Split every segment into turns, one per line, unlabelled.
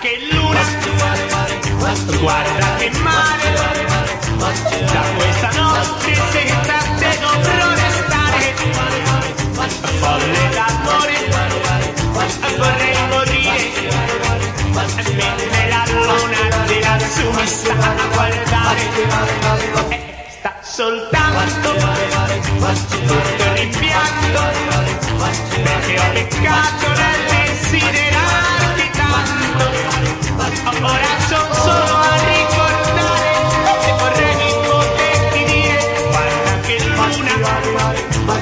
che luna, guarda che mare, da questa notte senza te dovrò restare, folle d'amore, vorrei morire, mentre la luna di lassù mi sta a guardare, sta soltanto tutto rimpianto, perché ho peccato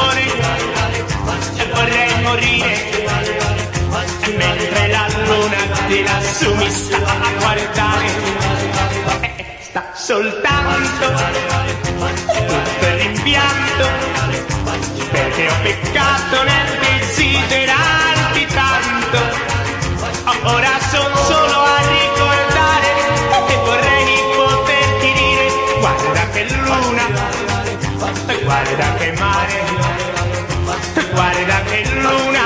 folle d'amore, vorrei morire, mentre la luna di lassù mi sta a guardare, e sta soltanto tutto rimpianto perché ho peccato nel desiderarti tanto. Ora sono solo guarda che mare, guarda che luna,